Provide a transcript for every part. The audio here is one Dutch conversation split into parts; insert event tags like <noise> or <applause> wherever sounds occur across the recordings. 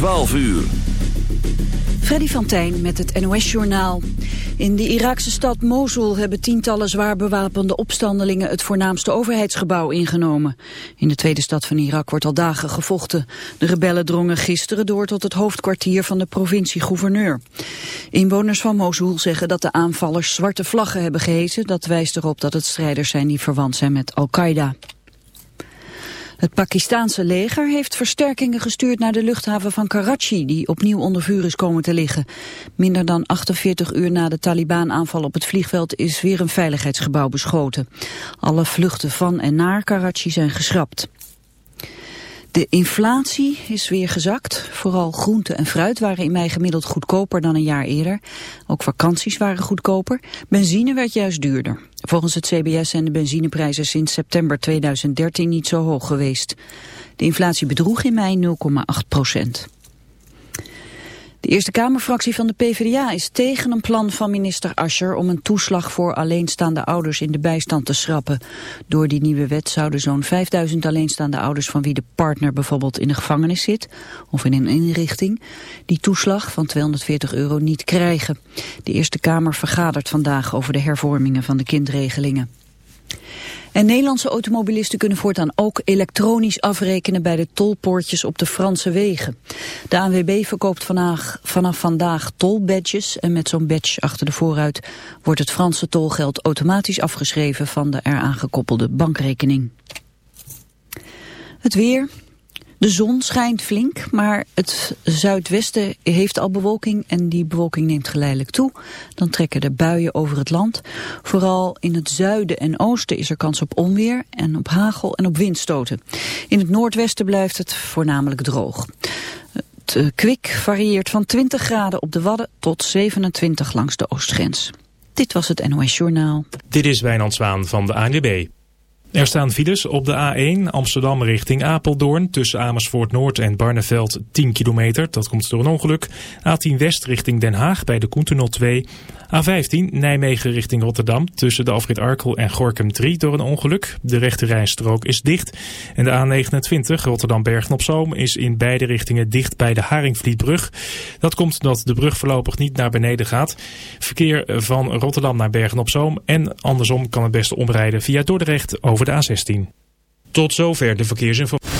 12 uur. Freddy van Tijn met het NOS-journaal. In de Iraakse stad Mosul hebben tientallen zwaar bewapende opstandelingen het voornaamste overheidsgebouw ingenomen. In de tweede stad van Irak wordt al dagen gevochten. De rebellen drongen gisteren door tot het hoofdkwartier van de provincie-gouverneur. Inwoners van Mosul zeggen dat de aanvallers zwarte vlaggen hebben gehesen. Dat wijst erop dat het strijders zijn die verwant zijn met Al-Qaeda. Het Pakistaanse leger heeft versterkingen gestuurd naar de luchthaven van Karachi, die opnieuw onder vuur is komen te liggen. Minder dan 48 uur na de Taliban-aanval op het vliegveld is weer een veiligheidsgebouw beschoten. Alle vluchten van en naar Karachi zijn geschrapt. De inflatie is weer gezakt. Vooral groente en fruit waren in mei gemiddeld goedkoper dan een jaar eerder. Ook vakanties waren goedkoper. Benzine werd juist duurder. Volgens het CBS zijn de benzineprijzen sinds september 2013 niet zo hoog geweest. De inflatie bedroeg in mei 0,8 procent. De Eerste Kamerfractie van de PvdA is tegen een plan van minister Ascher om een toeslag voor alleenstaande ouders in de bijstand te schrappen. Door die nieuwe wet zouden zo'n 5000 alleenstaande ouders van wie de partner bijvoorbeeld in de gevangenis zit of in een inrichting die toeslag van 240 euro niet krijgen. De Eerste Kamer vergadert vandaag over de hervormingen van de kindregelingen. En Nederlandse automobilisten kunnen voortaan ook elektronisch afrekenen bij de tolpoortjes op de Franse wegen. De ANWB verkoopt vandaag, vanaf vandaag tolbadges en met zo'n badge achter de voorruit wordt het Franse tolgeld automatisch afgeschreven van de eraan gekoppelde bankrekening. Het weer, de zon schijnt flink, maar het zuidwesten heeft al bewolking en die bewolking neemt geleidelijk toe. Dan trekken de buien over het land. Vooral in het zuiden en oosten is er kans op onweer en op hagel en op windstoten. In het noordwesten blijft het voornamelijk droog. Het eh, kwik varieert van 20 graden op de Wadden tot 27 langs de oostgrens. Dit was het NOS Journaal. Dit is Wijnand Zwaan van de ANWB. Er staan files op de A1 Amsterdam richting Apeldoorn tussen Amersfoort Noord en Barneveld 10 kilometer. Dat komt door een ongeluk. A10 West richting Den Haag bij de Koentunnel 2. A15 Nijmegen richting Rotterdam tussen de afrit Arkel en Gorkum 3 door een ongeluk. De rechte rijstrook is dicht. En de A29 Rotterdam-Bergen-op-Zoom is in beide richtingen dicht bij de Haringvlietbrug. Dat komt omdat de brug voorlopig niet naar beneden gaat. Verkeer van Rotterdam naar Bergen-op-Zoom en andersom kan het beste omrijden via Dordrecht over de A16. Tot zover de verkeersinformatie.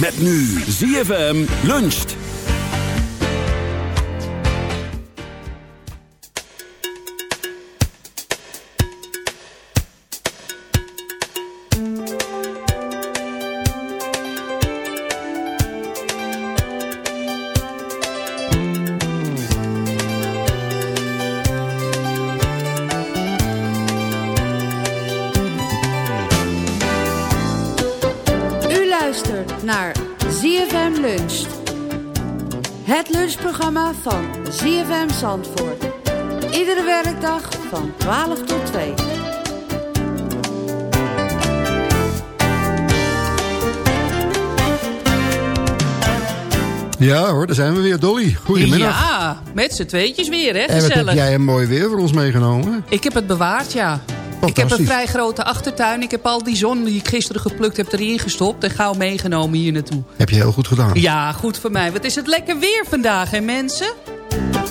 Met nu ZFM luncht. Het lunchprogramma van ZFM Zandvoort. Iedere werkdag van 12 tot 2. Ja hoor, daar zijn we weer. Dolly, goedemiddag. Ja, met z'n tweetjes weer, hè? En wat heb jij een mooi weer voor ons meegenomen? Ik heb het bewaard, ja. Ik heb een vrij grote achtertuin. Ik heb al die zon die ik gisteren geplukt heb erin gestopt. En gauw meegenomen hier naartoe. Heb je heel goed gedaan. Ja, goed voor mij. Wat is het lekker weer vandaag, hè mensen?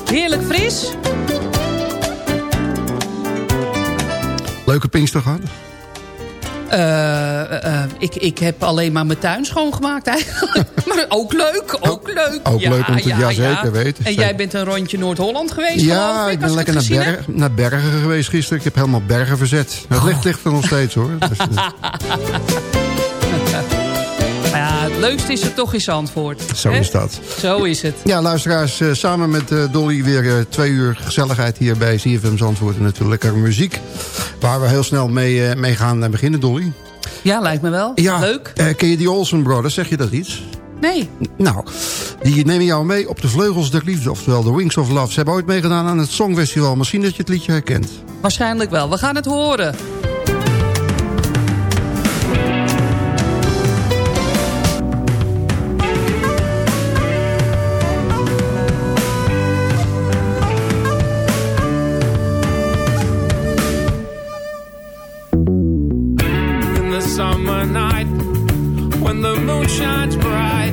Heerlijk fris. Leuke uh, ik, ik heb alleen maar mijn tuin schoongemaakt eigenlijk. <laughs> maar ook leuk, ook leuk. Ook ja, leuk om te, ja, ja zeker ja. weten. En jij bent een rondje Noord-Holland geweest Ja, ik, ik ben lekker naar, berg, naar, Bergen geweest gisteren. Ik heb helemaal bergen verzet. Het licht ligt er nog steeds hoor. <laughs> Het leukste is er toch in Zandvoort. Zo hè? is dat. Zo is het. Ja, luisteraars, uh, samen met uh, Dolly weer uh, twee uur gezelligheid hier bij CFM Zandvoort. En natuurlijk lekkere muziek. Waar we heel snel mee, mee gaan beginnen, Dolly. Ja, lijkt me wel. Ja, Leuk. ken je die Olsen Brothers? Zeg je dat iets? Nee. Nou, die nemen jou mee op de Vleugels der Liefde, oftewel de Wings of Love. Ze hebben ooit meegedaan aan het Songfestival. Misschien dat je het liedje herkent. Waarschijnlijk wel. We gaan het horen. Summer night when the moon shines bright,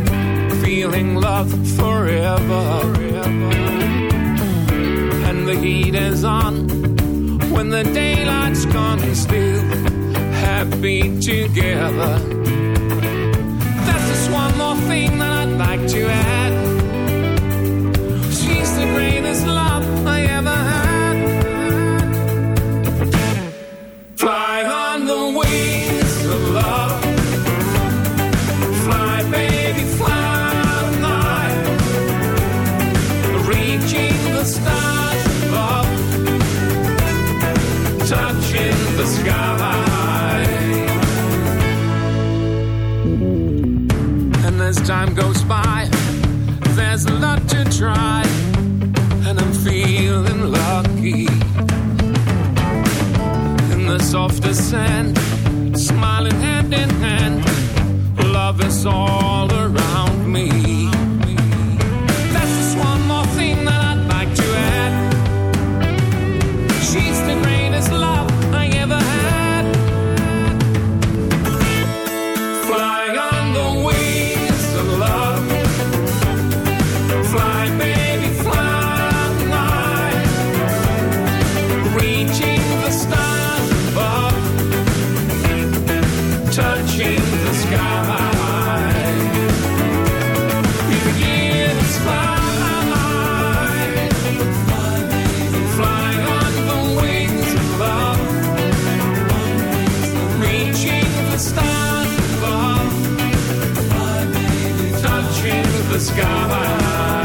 feeling love forever. And the heat is on when the daylight's gone and still happy together. That's just one more thing that I'd like to add. In the sand, smiling hand in hand. Love is all the sky.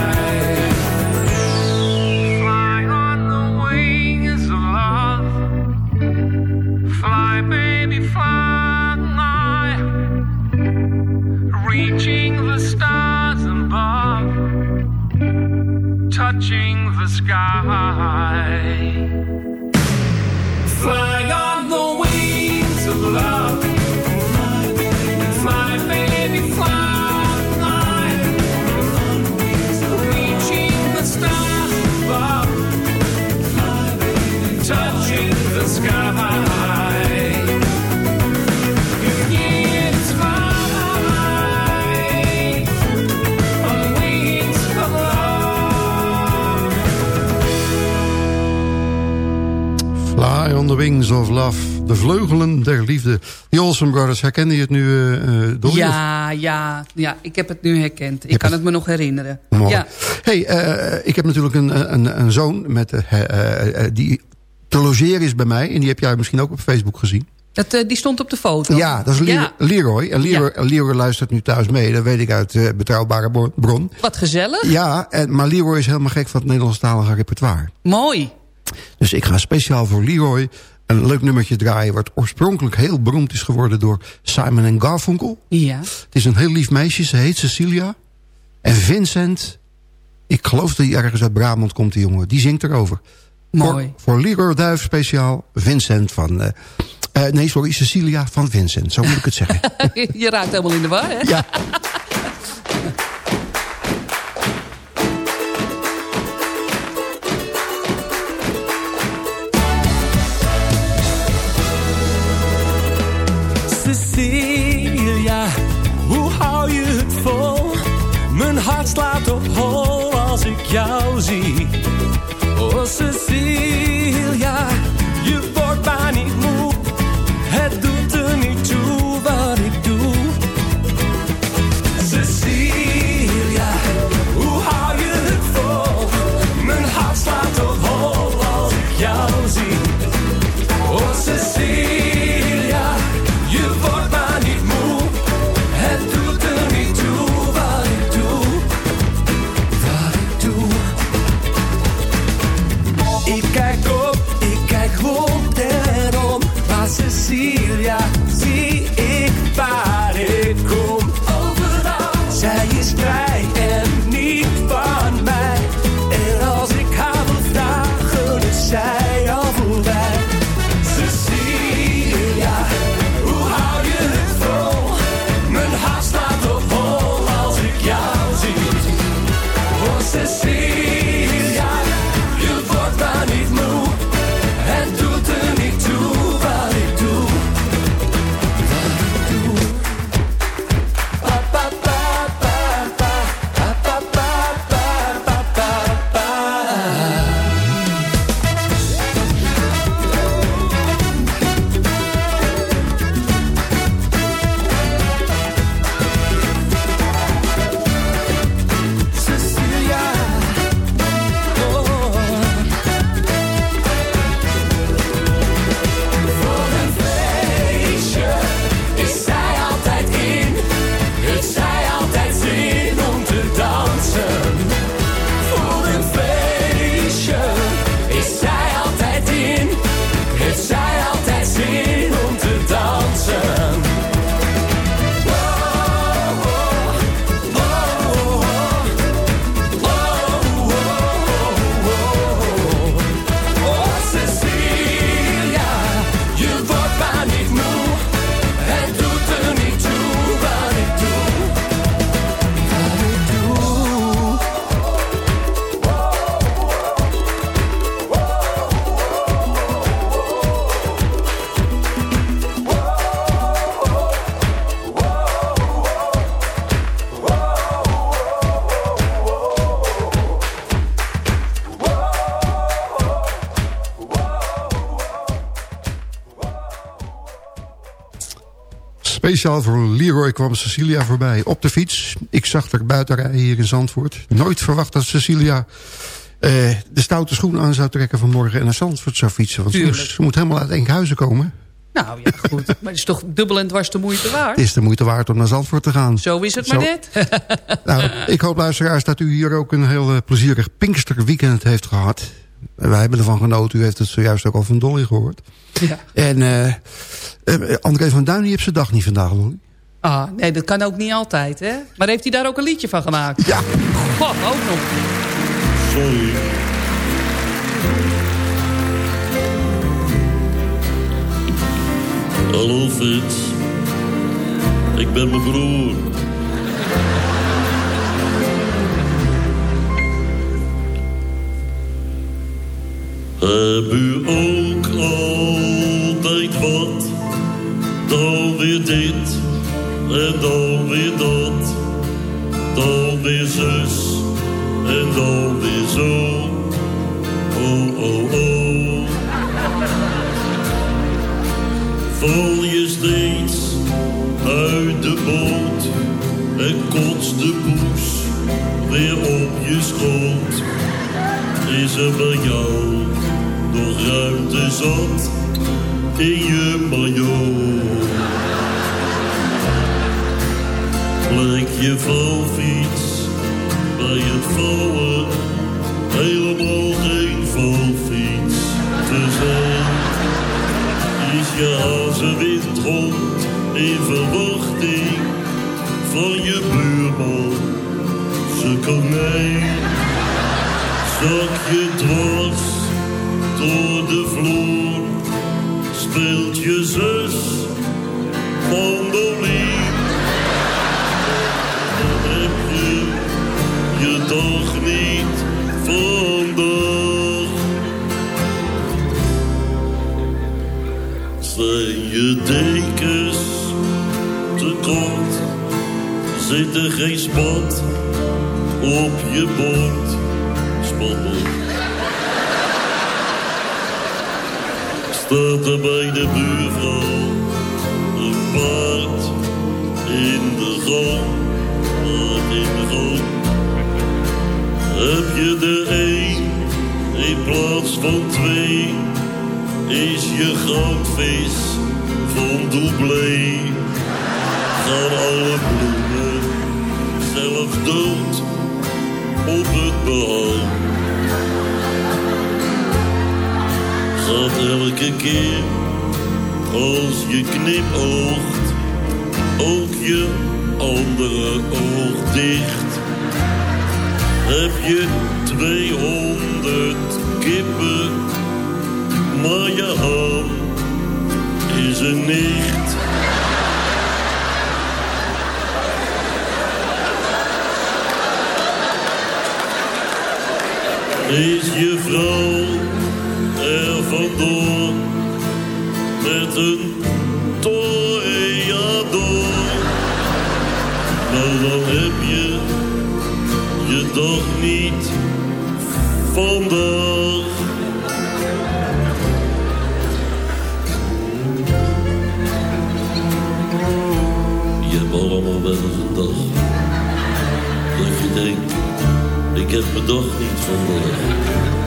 Wings of Love. De vleugelen der liefde. Die Olsen Brothers, herkende je het nu, uh, Dolly? Ja, ja, ja, ik heb het nu herkend. Ik kan het me nog herinneren. Mooi. Ja. hey, uh, ik heb natuurlijk een, een, een zoon met, uh, die te logeren is bij mij. En die heb jij misschien ook op Facebook gezien. Dat, die stond op de foto. Ja, dat is Leroy. Ja. Leroy. En Leroy, ja. Leroy, luistert nu thuis mee. Dat weet ik uit betrouwbare bron. Wat gezellig. Ja, en, maar Leroy is helemaal gek van het Nederlandstalige repertoire. Mooi. Dus ik ga speciaal voor Leroy een leuk nummertje draaien... wat oorspronkelijk heel beroemd is geworden door Simon en Garfunkel. Ja. Het is een heel lief meisje, ze heet Cecilia. En Vincent, ik geloof dat hij ergens uit Brabant komt, die jongen. Die zingt erover. Mooi. Voor, voor Leroy Duif speciaal, Vincent van... Uh, uh, nee, sorry, Cecilia van Vincent, zo moet ik het zeggen. <laughs> Je raakt helemaal in de war, hè? Ja. Cecilia, hoe hou je het vol? Mijn hart slaat op hol als ik jou zie. Oh Cecilia, je wordt maar niet Speciaal voor Leroy kwam Cecilia voorbij. Op de fiets. Ik zag haar buiten rijden hier in Zandvoort. Nooit verwacht dat Cecilia eh, de stoute schoen aan zou trekken vanmorgen... en naar Zandvoort zou fietsen. Want ze, Tuurlijk. moest- ze moet helemaal uit Enkhuizen komen. Nou ja, goed. <laughs> Maar het is toch dubbel en dwars de moeite waard? Het is de moeite waard om naar Zandvoort te gaan. Zo is het maar net. <laughs> <laughs> Nou, ik hoop luisteraars dat u hier ook een heel eh, plezierig Pinkster weekend heeft gehad. Wij hebben ervan genoten. U heeft het zojuist ook al van Dolly gehoord. Ja. En eh eh, André van Duin die heeft zijn dag niet vandaag, Dolly. Ah, nee, dat kan ook niet altijd, hè? Maar heeft hij daar ook een liedje van gemaakt? Ja. God, ook nog. Sorry. Hallo Frits. Ik ben mijn broer. Heb u ook al Dan weer dit en dan weer dat. Dan weer zus en dan weer zo. Oh, oh, oh. Val je steeds uit de boot en kotst de poes weer op je schoot. Is er bij jou ruimte zat in je maillot? Lijk je vouwfiets bij het vouwen helemaal geen vouwfiets te zijn? Is je hazenwindhond in verwachting van je buurman? Ze konijn, zak je dwars door de vloer, speelt je zus mandoline. Dan heb je je dag niet vandaag. Zijn je dekens te kort? Zit er geen spat op je bord? Staat er bij de buurvrouw een paard in de gang? In de gang. Heb je er één in plaats van twee? Is je goudvis van doublé? Gaan alle bloemen zelf dood op het behang? Gaat elke keer als je knipoogt ook je andere oog dicht? Heb je 200 kippen, maar je ham is er niet. Is je vrouw er vandoor met een toreador? Nou dan heb je je dag niet vandaag. Je hebt allemaal wel eens een dag dat je denkt, ik heb mijn dag niet vandaag.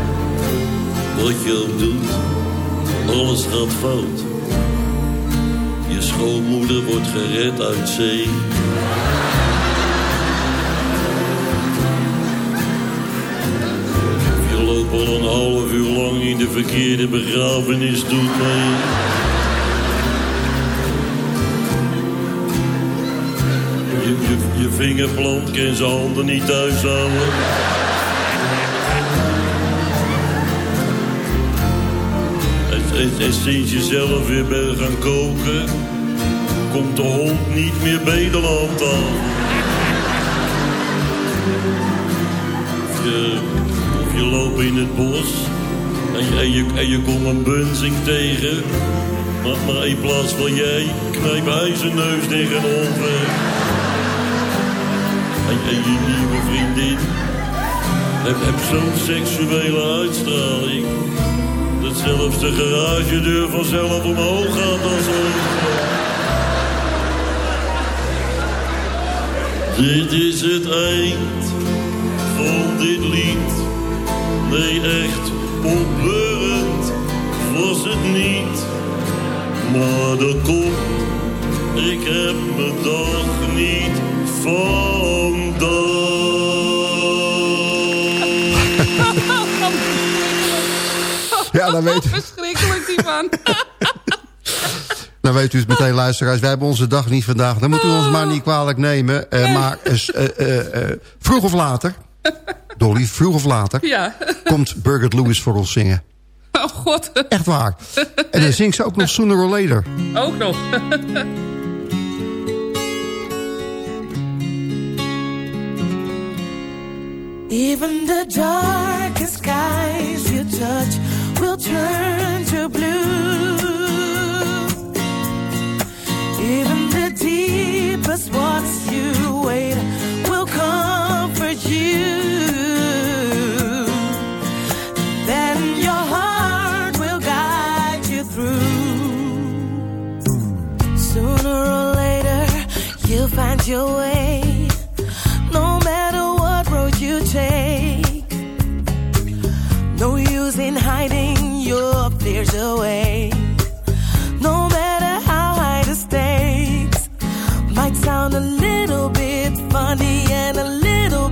Wat je ook doet, alles gaat fout. Je schoonmoeder wordt gered uit zee. Je loopt al een half uur lang in de verkeerde begrafenis doet mee. Je, je, je vingerplant kan zijn handen niet thuis. En, en, sinds je zelf weer bent gaan koken, komt de hond niet meer bedeland aan. Of je, of je loopt in het bos en je, en je, en je komt een bunzing tegen. Maar, maar in plaats van jij knijpt hij zijn neus tegen. En, en je nieuwe vriendin heb, heb zo'n seksuele uitstraling. Zelfs de garagedeur vanzelf omhoog gaat als. Dit is het eind van dit lied. Nee, echt opbeurend was het niet. Maar dat komt, ik heb mijn dag niet vandaag. Dan weet, Verschrikkelijk, die man. <laughs> dan weet u het meteen, luisteraars. Wij hebben onze dag niet vandaag. Dan moet u ons maar niet kwalijk nemen. Eh, maar eh, eh, eh, vroeg of later... <laughs> Dolly, vroeg of later... Ja. komt Birgit Lewis voor ons zingen. Oh god. Echt waar. En dan zingt ze ook nog Sooner or Later. Ook nog. <laughs> Even the darkest skies you touch will turn to blue. Even the deepest waters you wait will comfort you. find your way no matter what road you take no use in hiding your fears away. No matter how high the stakes, might sound a little bit funny and a little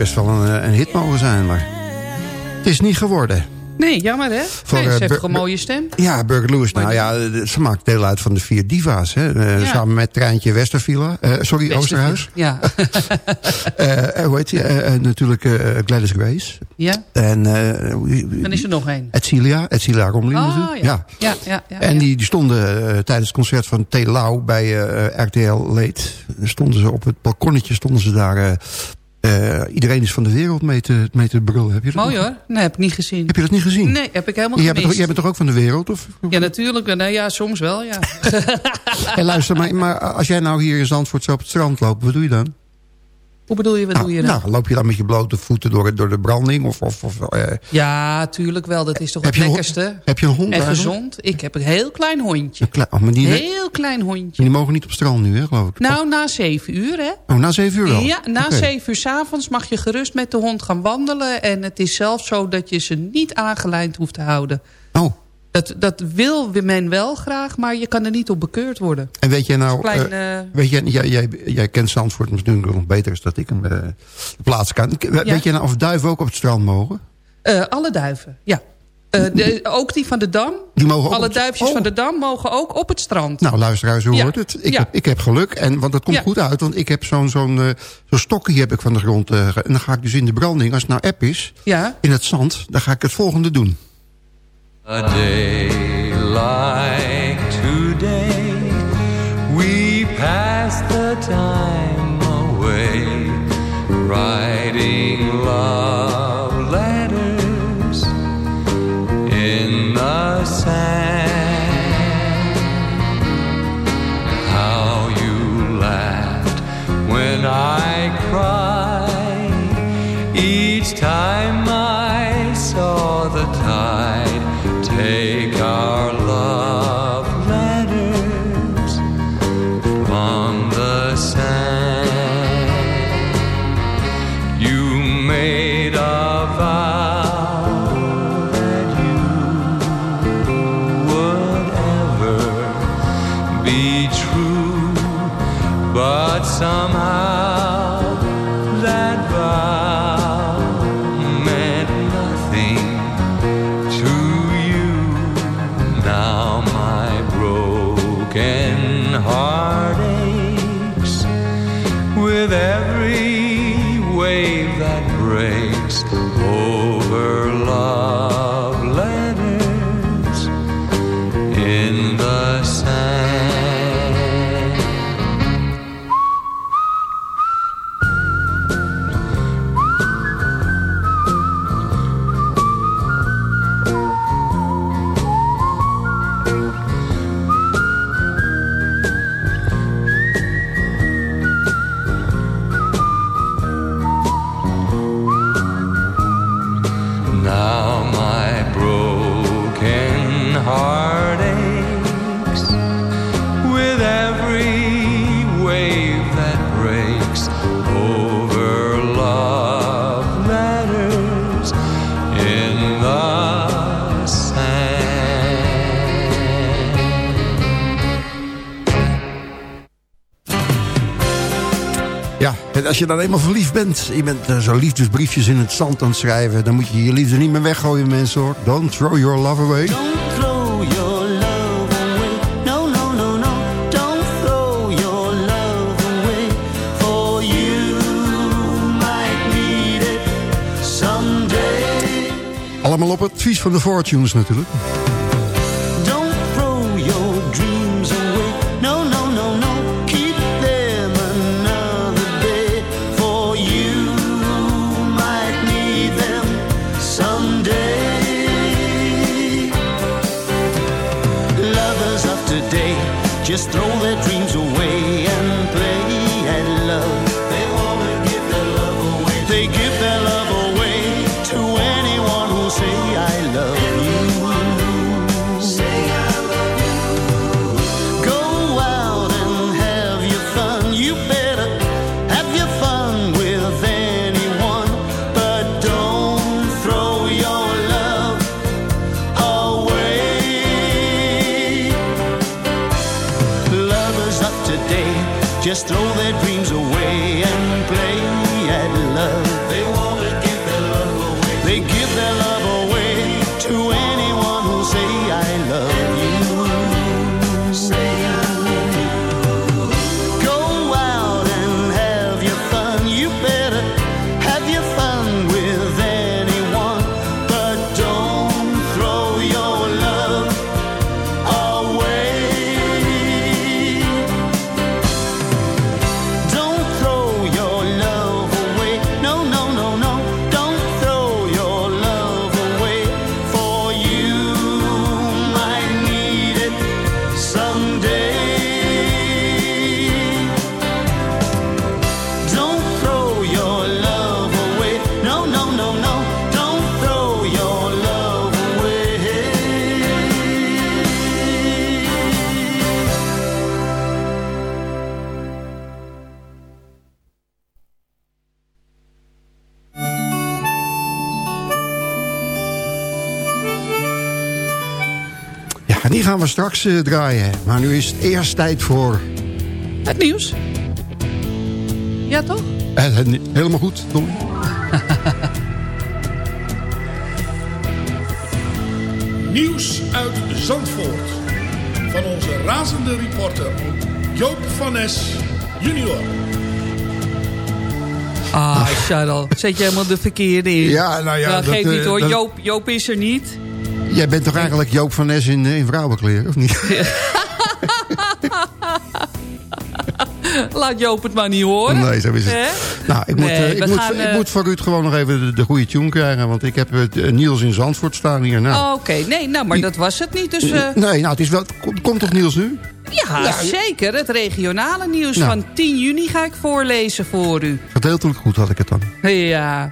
best wel een, eh, een hit mogen zijn, maar het is niet geworden. Nee, jammer hè? Voor, nee, ze eh, heeft toch een mooie stem? Ja, Burger Lewis. Nou ja, eh, ze maakt deel uit van de vier diva's. Hè? Eh, Ja. Samen met Treintje Westervilla. eh, sorry, Oosterhuis. Ja. <laughs> Eh, eh, hoe heet? Eh, eh, natuurlijk eh, Gladys Grace. ja? En eh, Dan is er nog één. Edcilia. Edcilia Ah, natuurlijk. ja. Ja, ja, ja, en. Die, die stonden eh, tijdens het concert van T. Lau bij eh, RTL Late. Stonden ze op het balkonnetje, stonden ze daar... eh, eh, iedereen is van de wereld mee te, mee te brullen. Heb je dat Mooi nog- hoor. Nee, heb ik niet gezien. Heb je dat niet gezien? Nee, heb ik helemaal jij, bent toch, gemist. jij bent toch ook van de wereld? Of? Ja, natuurlijk. Nee, ja, soms wel, ja. <laughs> En luister, maar, maar als jij nou hier in Zandvoort zo op het strand loopt, wat doe je dan? Hoe bedoel je, wat nou, doe je dan? nou, loop je dan met je blote voeten door, door de branding? Of, of, of, eh, Ja, tuurlijk wel. Dat is toch Heb het een lekkerste. heb je een hond En eigenlijk? gezond. Ik heb een heel klein hondje. een klein- oh, maar die, Heel klein hondje. die mogen niet op strand nu, hè, geloof ik. Nou, na zeven uur, hè? Oh, na zeven uur wel? Ja, na zeven uur 's avonds mag je gerust met de hond gaan wandelen. En het is zelfs zo dat je ze niet aangelijnd hoeft te houden. Oh. Dat, dat wil men wel graag, maar je kan er niet op bekeurd worden. En weet jij nou, Klein, eh, eh, weet jij, jij, jij, jij kent Zandvoort natuurlijk nog beter dan dat ik hem eh, plaats kan. Weet jij nou of duiven ook op het strand mogen? Alle duiven, ja. De, ook die van de Dam. Die mogen alle duifjes Oh. van de Dam mogen ook op het strand. Nou, luisteraars, Ja. hoort het. Ik, Ja. heb, ik heb geluk, en, want dat komt goed uit. Want ik heb zo'n zo'n zo'n stokje heb ik van de grond. en dan ga ik dus in de branding, als het nou app is, Ja. in het zand... dan ga ik het volgende doen. A day like today, we pass the time je dan eenmaal verliefd bent... je bent eh, zo liefdesbriefjes in het zand aan het schrijven... dan moet je je liefde niet meer weggooien, mensen, hoor. Don't throw your love away. throw your love away. No, no, no, no. Don't throw your love away. For you might need it someday. Allemaal op advies van de Fortunes natuurlijk. Just throw their dreams away straks eh, draaien. Maar nu is het eerst tijd voor... Het nieuws. Ja, toch? Eh, helemaal goed, Dolly. <laughs> Nieuws uit Zandvoort. Van onze razende reporter Joop van Nes junior. Ah, Charles. Zet je helemaal de verkeerde in. Ja, nou ja, Dat dat, geeft niet eh, hoor. dat- Joop, Joop is er niet. Jij bent toch eigenlijk Joop van Nes in, eh, in vrouwenkleren, of niet? Laat Joop het maar niet horen. Nee, zo is het. Nou, ik moet, eh, ik, we moet, gaan, ik eh, moet voor Ruud gewoon nog even de, de goede tune krijgen. Want ik heb Niels in Zandvoort staan hier. Nou, Oh, Oké, nee, nou, maar dat was het niet. Dus, Nee, nou, het is wel, komt, toch Niels nu? ja, Ja, zeker. Het regionale nieuws Nou. van 10 juni ga ik voorlezen voor u. Gedeeltelijk goed had ik het dan. Ja.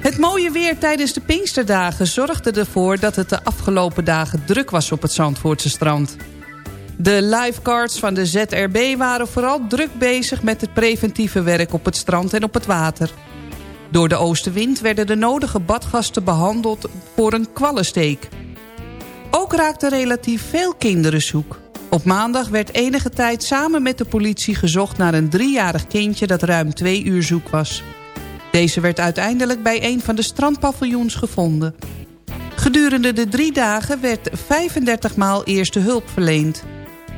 Het mooie weer tijdens de Pinksterdagen zorgde ervoor dat het de afgelopen dagen druk was op het Zandvoortse strand. De lifeguards van de ZRB waren vooral druk bezig met het preventieve werk op het strand en op het water. Door de oostenwind werden de nodige badgasten behandeld voor een kwallensteek. Ook raakten relatief veel kinderen zoek. Op maandag werd enige tijd samen met de politie gezocht naar een driejarig kindje dat ruim twee uur zoek was. Deze werd uiteindelijk bij een van de strandpaviljoens gevonden. Gedurende de drie dagen werd 35 maal eerste hulp verleend.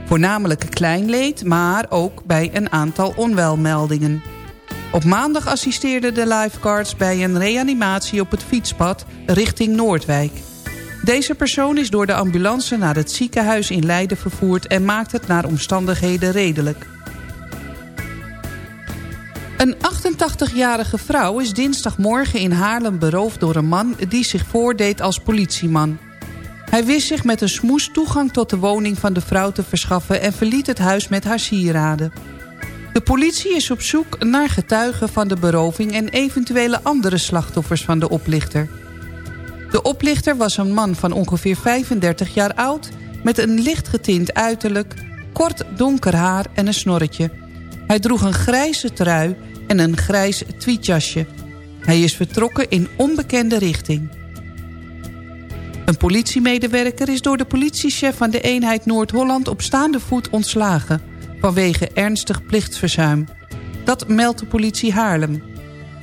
Voornamelijk klein leed, maar ook bij een aantal onwelmeldingen. Op maandag assisteerden de lifeguards bij een reanimatie op het fietspad richting Noordwijk. Deze persoon is door de ambulance naar het ziekenhuis in Leiden vervoerd... en maakt het naar omstandigheden redelijk. Een 88-jarige vrouw is dinsdagmorgen in Haarlem beroofd door een man... die zich voordeed als politieman. Hij wist zich met een smoes toegang tot de woning van de vrouw te verschaffen... en verliet het huis met haar sieraden. De politie is op zoek naar getuigen van de beroving... en eventuele andere slachtoffers van de oplichter. De oplichter was een man van ongeveer 35 jaar oud... met een licht getint uiterlijk, kort donker haar en een snorretje. Hij droeg een grijze trui en een grijs tweetjasje. Hij is vertrokken in onbekende richting. Een politiemedewerker is door de politiechef van de eenheid Noord-Holland... op staande voet ontslagen vanwege ernstig plichtsverzuim. Dat meldt de politie Haarlem.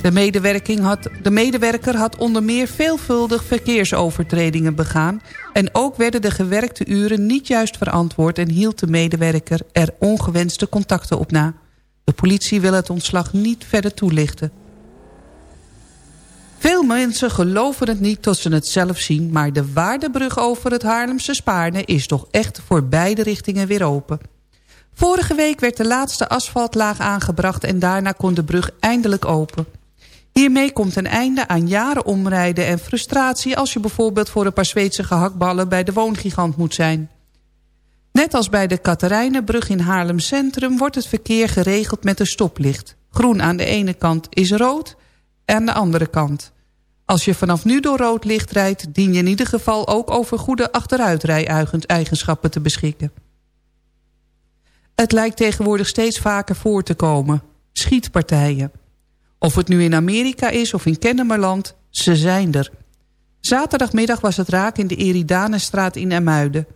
De, had, de medewerker had onder meer veelvuldig verkeersovertredingen begaan... en ook werden de gewerkte uren niet juist verantwoord... en hield de medewerker er ongewenste contacten op na. De politie wil het ontslag niet verder toelichten. Veel mensen geloven het niet tot ze het zelf zien... maar de waardebrug over het Haarlemse Spaarne is toch echt voor beide richtingen weer open. Vorige week werd de laatste asfaltlaag aangebracht... en daarna kon de brug eindelijk open. Hiermee komt een einde aan jaren omrijden en frustratie... als je bijvoorbeeld voor een paar Zweedse gehaktballen... bij de woongigant moet zijn. Net als bij de Katerijnenbrug in Haarlem Centrum... wordt het verkeer geregeld met een stoplicht. Groen aan de ene kant is rood, aan de andere kant. Als je vanaf nu door rood licht rijdt... dien je in ieder geval ook over goede achteruitrijeigenschappen te beschikken. Het lijkt tegenwoordig steeds vaker voor te komen. Schietpartijen. Of het nu in Amerika is of in Kennemerland, ze zijn er. Zaterdagmiddag was het raak in de Eridanenstraat in Emuiden.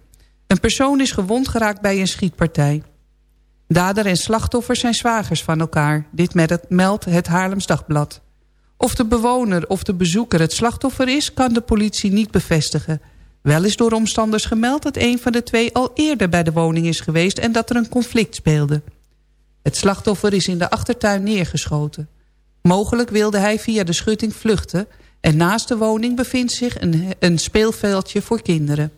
Een persoon is gewond geraakt bij een schietpartij. Dader en slachtoffer zijn zwagers van elkaar. Dit meldt het Haarlems Dagblad. Of de bewoner of de bezoeker het slachtoffer is... kan de politie niet bevestigen. Wel is door omstanders gemeld dat een van de twee al eerder bij de woning is geweest... en dat er een conflict speelde. Het slachtoffer is in de achtertuin neergeschoten. Mogelijk wilde hij via de schutting vluchten... en naast de woning bevindt zich een, een speelveldje voor kinderen.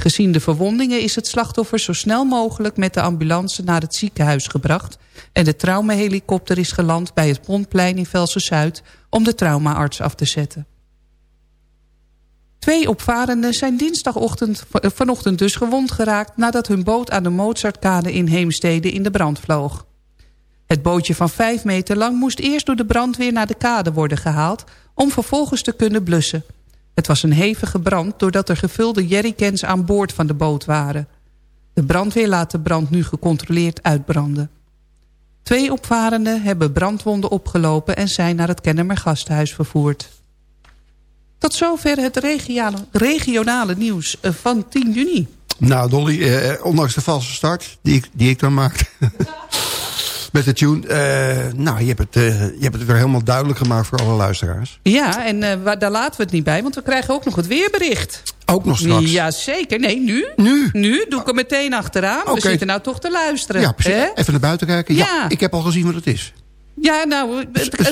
Gezien de verwondingen is het slachtoffer zo snel mogelijk... met de ambulance naar het ziekenhuis gebracht... en de traumahelikopter is geland bij het Pontplein in Velsen-Zuid... om de traumaarts af te zetten. Twee opvarenden zijn dinsdagochtend vanochtend dus gewond geraakt... nadat hun boot aan de Mozartkade in Heemstede in de brand vloog. Het bootje van vijf meter lang moest eerst door de brandweer naar de kade worden gehaald... om vervolgens te kunnen blussen. Het was een hevige brand doordat er gevulde jerrycans aan boord van de boot waren. De brandweer laat de brand nu gecontroleerd uitbranden. Twee opvarenden hebben brandwonden opgelopen... en zijn naar het Kennemer Gasthuis vervoerd. Tot zover het regionale, regionale nieuws eh, van 10 juni. Nou, Dolly, eh, eh, ondanks de valse start die ik, die ik dan maak... <laughs> met de tune. Uh, nou, je hebt, het, uh, je hebt het weer helemaal duidelijk gemaakt voor alle luisteraars. Ja, en uh, daar laten we het niet bij, want we krijgen ook nog het weerbericht. Ook nog straks? Ja, zeker. Nee, nu. Nu? Nu doe ik er meteen achteraan. Okay. We zitten nou toch te luisteren. Ja, precies. Even naar buiten kijken. Ja. ja. ik heb al gezien wat het is. Ja, nou,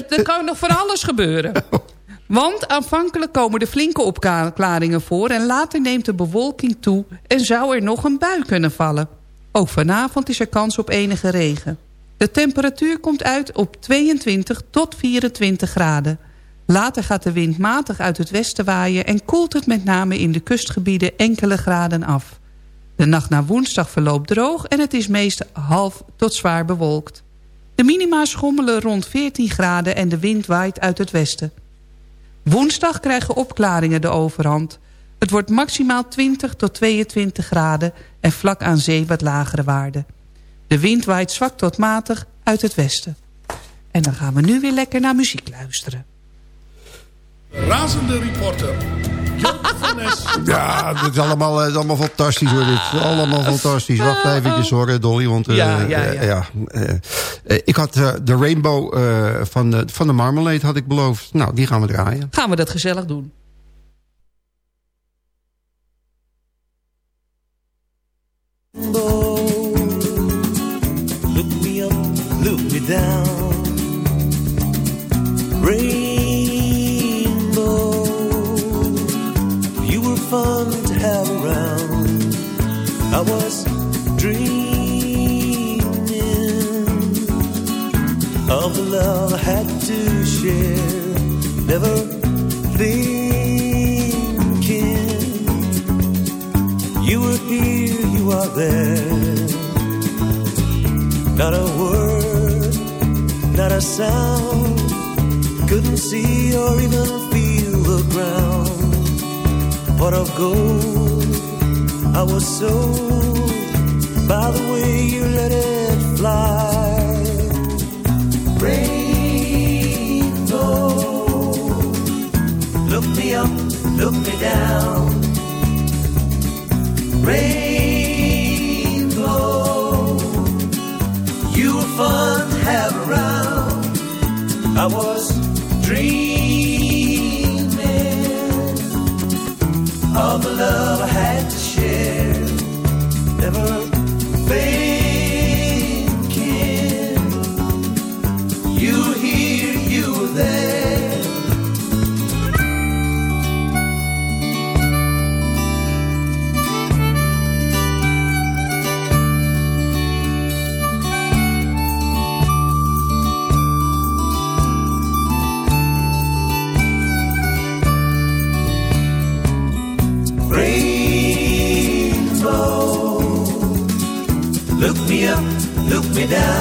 er kan nog van alles gebeuren. <laughs> Want aanvankelijk komen er flinke opklaringen voor... en later neemt de bewolking toe en zou er nog een bui kunnen vallen. Ook vanavond is er kans op enige regen. De temperatuur komt uit op 22 tot 24 graden. Later gaat de wind matig uit het westen waaien... en koelt het met name in de kustgebieden enkele graden af. De nacht naar woensdag verloopt droog... en het is meest half tot zwaar bewolkt. De minima schommelen rond 14 graden en de wind waait uit het westen. Woensdag krijgen opklaringen de overhand. Het wordt maximaal 20 tot 22 graden en vlak aan zee wat lagere waarden. De wind waait zwak tot matig uit het westen. En dan gaan we nu weer lekker naar muziek luisteren. Razende reporter. <laughs> Ja, het is allemaal, het is allemaal fantastisch hoor. Het is allemaal fantastisch. Wacht eventjes hoor, Dolly. Want, eh, Ja, ja, ja. eh, ja, eh, eh, ik had eh, de Rainbow eh, van, de, van de Marmalade had ik beloofd. Nou, die gaan we draaien. Gaan we dat gezellig doen. Never thinking you were here, you are there. Not a word, not a sound. Couldn't see or even feel the ground. Of gold, I was sold by the way you let it fly. Rainbow, up, look me down. Rainbow, you were fun to have around. I was dreaming of the love I had to share. Never thinking down.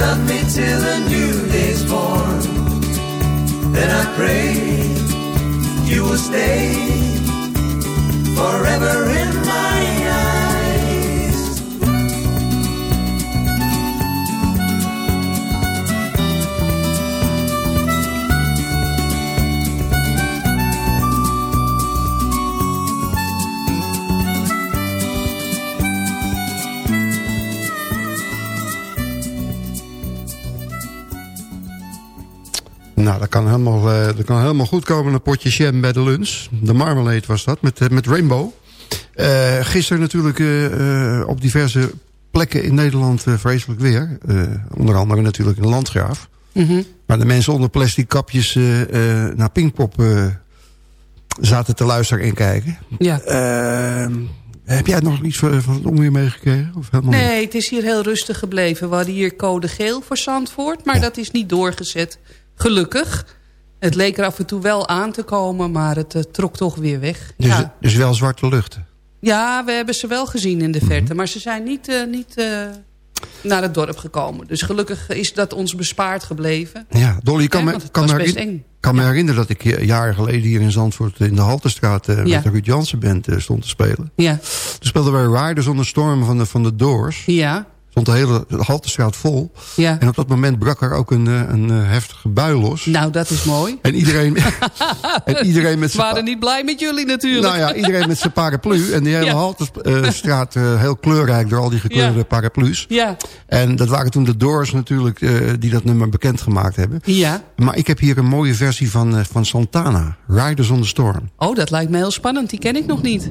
Love me till the new day's born. Then I pray you will stay forever in my kan helemaal, eh, dat kan helemaal goed komen. Een potje jam bij de lunch. De Marmalade was dat, met, eh, met Rainbow. Eh gisteren natuurlijk eh, eh, op diverse plekken in Nederland eh, vreselijk weer. Eh, onder andere natuurlijk in Landgraaf. Mhm. Waar de mensen onder plastic kapjes eh, eh, naar Pinkpop eh, zaten te luisteren en kijken. Ja. Eh, heb jij nog iets van, van het onweer meegekregen? Of helemaal niet? Nee, het is hier heel rustig gebleven. We hadden hier code geel voor Zandvoort, maar dat is niet doorgezet. Gelukkig. Het leek er af en toe wel aan te komen, maar het eh, trok toch weer weg. Dus, ja. dus wel zwarte lucht. ja, we hebben ze wel gezien in de Mhm. verte, maar ze zijn niet, eh, niet eh, naar het dorp gekomen. Dus gelukkig is dat ons bespaard gebleven. Ja, Dolly, ik kan, Ja, me, kan, me, herinner- kan me herinneren dat ik jaren geleden hier in Zandvoort in de Haltestraat Ja. met de Ruud Jansen band stond te spelen. Ja. Toen speelden wij Riders on the Storm van de, van de Doors. Ja. Stond de hele Haltestraat vol. Ja. En op dat moment brak er ook een, eh, een eh, heftige bui los. Nou, dat is mooi. En iedereen, <laughs> en iedereen met Ze zijn waren niet blij met jullie natuurlijk. nou ja, iedereen met zijn paraplu. En die hele Ja. Haltestraat eh, heel kleurrijk door al die gekleurde Ja. paraplu's. Ja. En dat waren toen de Doors natuurlijk die dat nummer bekendgemaakt hebben. Ja. Maar ik heb hier een mooie versie van, van Santana. Riders on the Storm. Oh, dat lijkt me heel spannend. Die ken ik nog niet.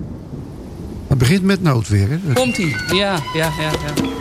Het begint met noodweer. Hè? Komt-ie. Ja, ja, ja, ja.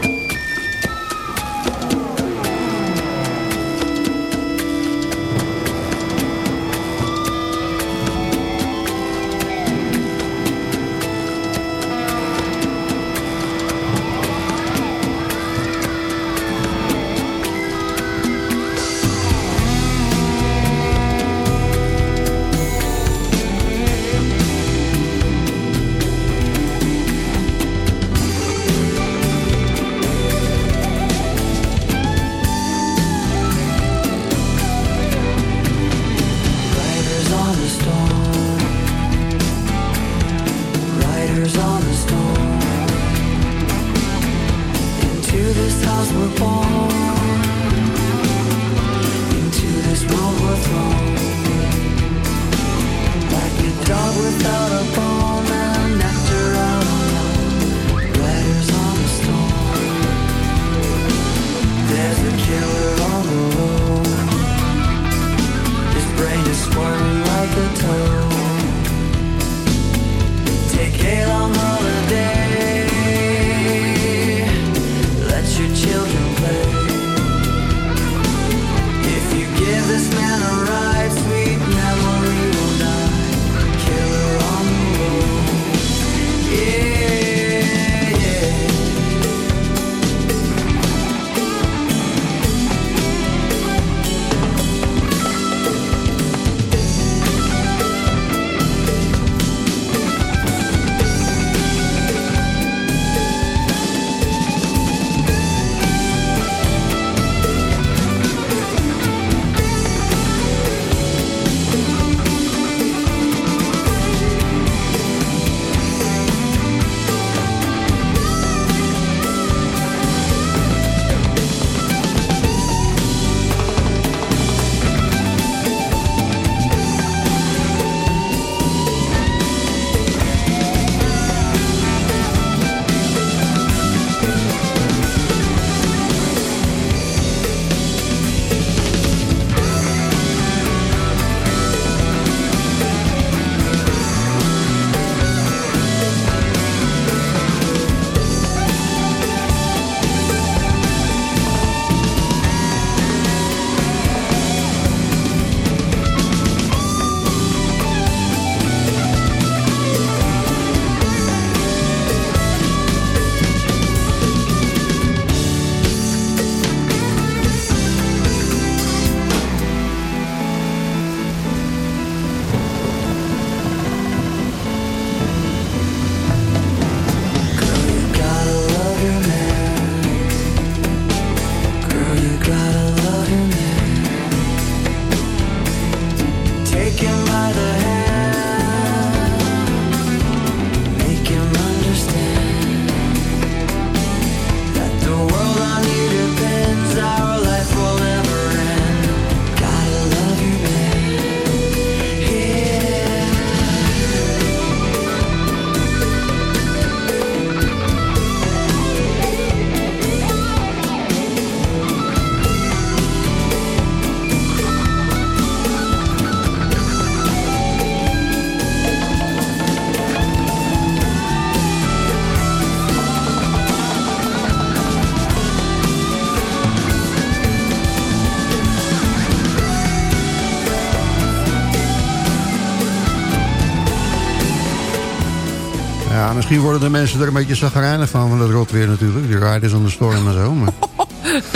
Misschien worden de mensen er een beetje zagrijnig van, van dat rotweer natuurlijk. Die riders on the storm en zo. Maar...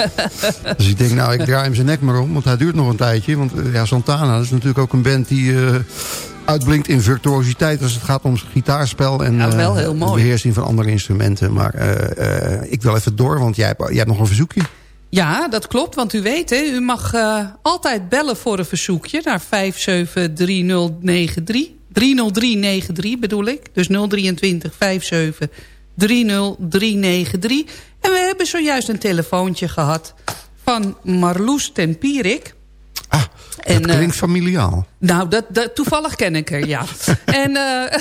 <laughs> dus ik denk, nou, ik draai hem zijn nek maar om. Want hij duurt nog een tijdje. Want eh, ja, Santana is natuurlijk ook een band die eh, uitblinkt in virtuositeit... als het gaat om gitaarspel en Ja, wel eh, heel mooi. de beheersing van andere instrumenten. Maar ik wil even door, want jij hebt, jij hebt nog een verzoekje. Ja, dat klopt, want u weet, hè, u mag altijd bellen voor een verzoekje naar 5730393. 30393 bedoel ik, dus 023 57 30393. En we hebben zojuist een telefoontje gehad van Marloes ten Pierik. Ah, En, dat eh, klinkt familiaal. Nou, dat, dat, toevallig ken ik haar, ja. <laughs> en eh,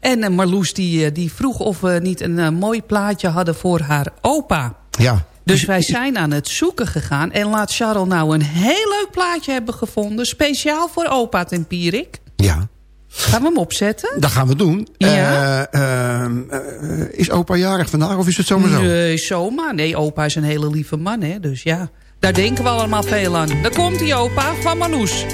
<laughs> en eh, Marloes die, die vroeg of we niet een mooi plaatje hadden voor haar opa. Ja. Dus wij zijn aan het zoeken gegaan. En laat Charles nou een heel leuk plaatje hebben gevonden. Speciaal voor opa ten Pierik. Ja. Gaan we hem opzetten? Dat gaan we doen. Ja. Eh, ehm, eh, is opa jarig vandaag of is het zomaar zo? Nee, zomaar. Nee, opa is een hele lieve man, hè. Dus ja, daar denken we allemaal veel aan. Daar komt hij, opa, van Marloes.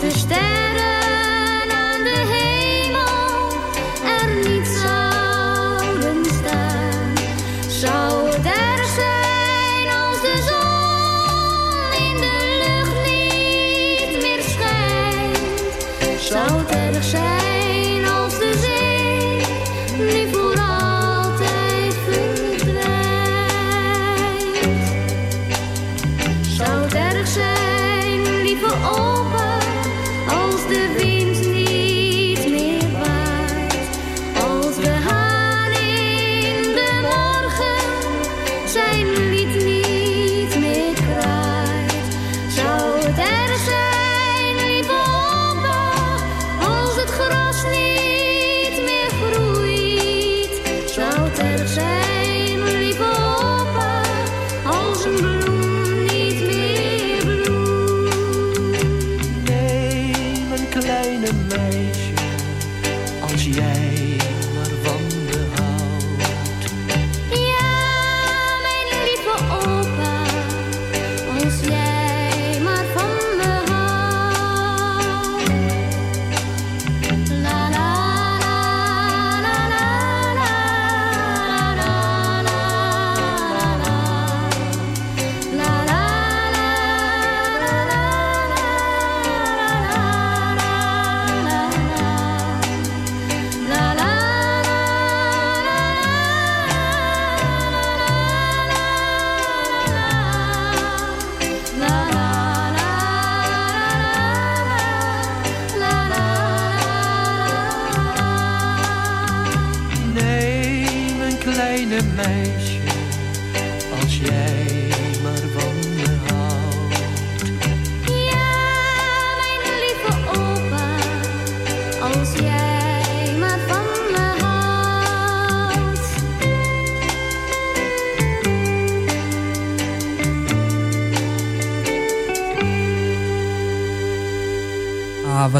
Dus.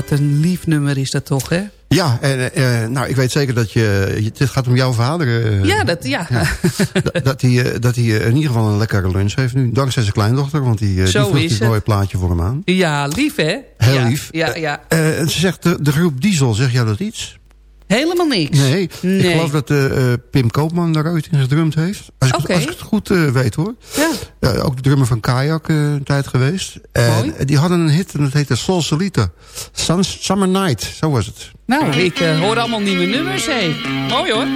Wat een lief nummer is dat toch, hè? Ja, en, eh, nou, ik weet zeker dat je... Het gaat om jouw vader. eh, ja, dat, ja. <laughs> dat- dat hij, eh, dat hij eh, in ieder geval een lekkere lunch heeft nu. Dankzij zijn kleindochter, want die, eh, die vroeg het. mooie plaatje voor hem aan. Ja, lief, hè? Heel Ja, lief. Ja, ja. Eh, en ze zegt, de, de groep Diesel, zeg jou dat iets? Helemaal niks. Nee, ik Nee. geloof dat eh, Pim Koopman daar ooit in gedrumd heeft. Als ik, als ik het goed eh, weet hoor. Ja. Ook de drummer van Kayak eh, een tijd geweest. En die hadden een hit en dat heette Sol Solita. Summer Night, zo was het. Nou, ik hoor allemaal nieuwe nummers, hé. Mooi, hoor.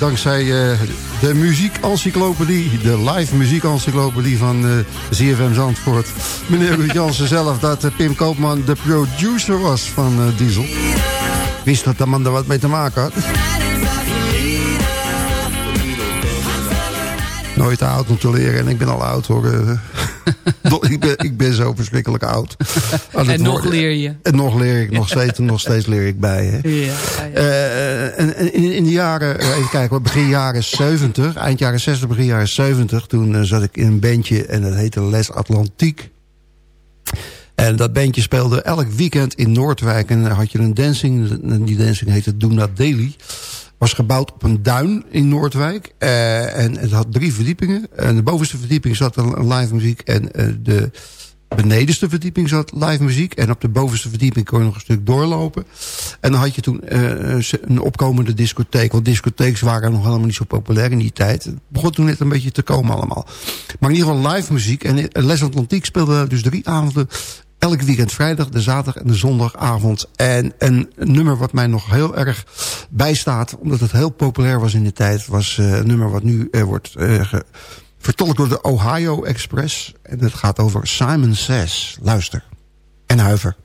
Dankzij uh, de muziekencyclopedie... de live muziekencyclopedie van ZFM Zandvoort... meneer Jansen zelf, dat uh, Pim Koopman de producer was van Diesel. Wist dat de man er wat mee te maken had. Nooit oud om te leren en ik ben al oud hoor. <laughs> ik, ben, ik ben zo verschrikkelijk oud. En nog leer je. En nog leer ik, nog steeds, nog steeds leer ik bij. Hè. Ja, ja. Uh, en, in, in, de jaren, eh, even kijken, begin jaren 70, eind jaren 60, begin jaren 70... toen uh, zat ik in een bandje en dat heette Les Atlantiek. En dat bandje speelde elk weekend in Noordwijk. En dan had je een dancing, en die dancing heette Doona Daily was gebouwd op een duin in Noordwijk. Uh, en het had drie verdiepingen. En de bovenste verdieping zat live muziek. En uh, de benedenste verdieping zat live muziek. En op de bovenste verdieping kon je nog een stuk doorlopen. En dan had je toen uh, een opkomende discotheek. Want discotheeks waren nog helemaal niet zo populair in die tijd. Het begon toen net een beetje te komen allemaal. Maar in ieder geval live muziek. En Les Atlantiek speelde dus drie avonden elk weekend vrijdag, de zaterdag en de zondagavond. En een nummer wat mij nog heel erg bijstaat... omdat het heel populair was in de tijd... was uh, een nummer wat nu uh, wordt uh, vertolkt door de Ohio Express. En het gaat over Simon Says. Luister. En huiver.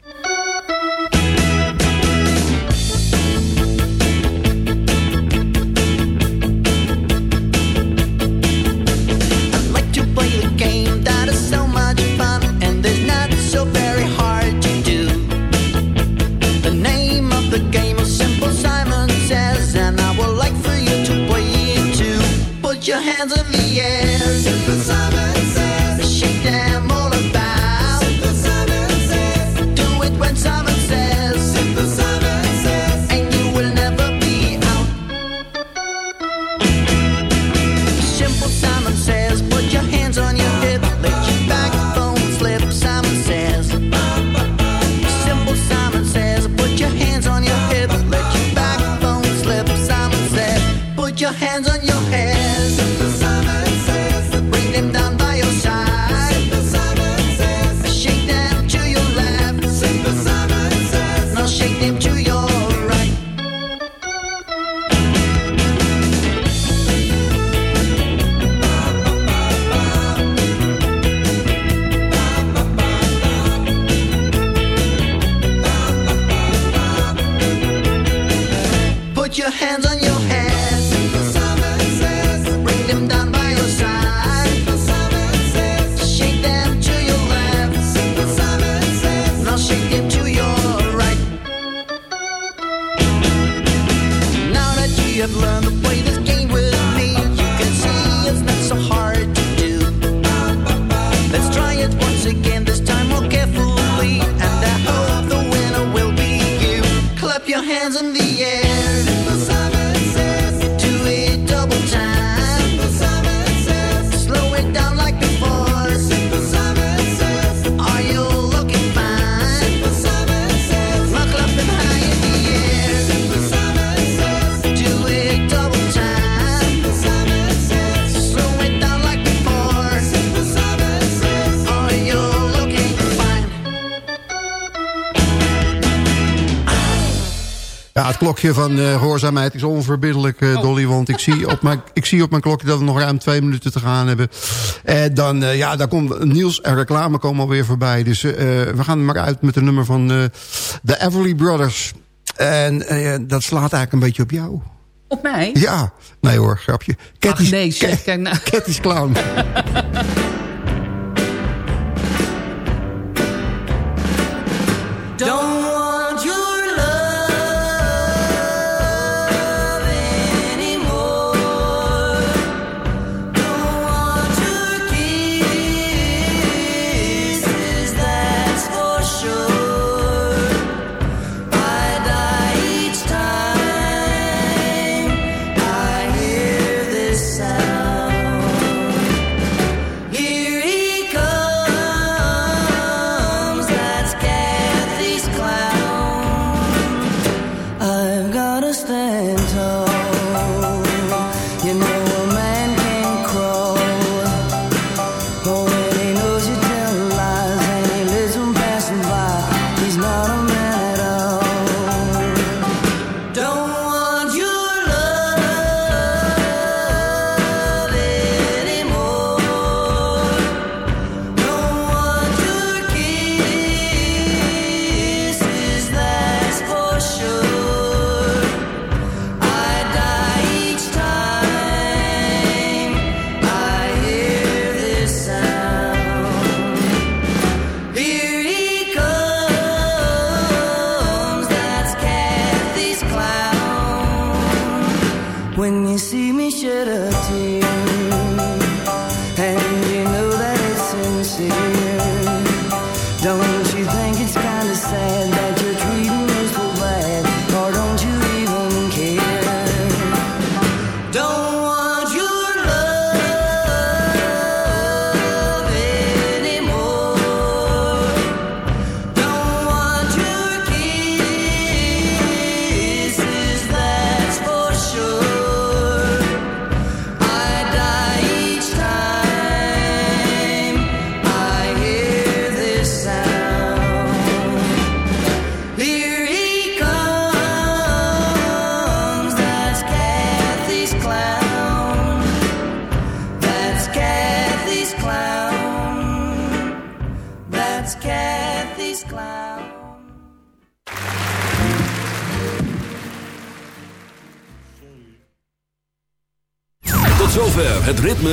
sorry this klokje van uh, gehoorzaamheid is onverbiddelijk, uh, Dolly. Want ik zie, op mijn, ik zie op mijn klokje dat we nog ruim twee minuten te gaan hebben. En dan, uh, ja, daar komt Niels en reclame komen alweer voorbij. Dus we gaan maar uit met een nummer van de Everly Brothers. En dat slaat eigenlijk een beetje op jou. Op mij? Ja. Nee hoor, grapje. Ach nee, zeg. Kijk nou. Cathy's Clown. <laughs>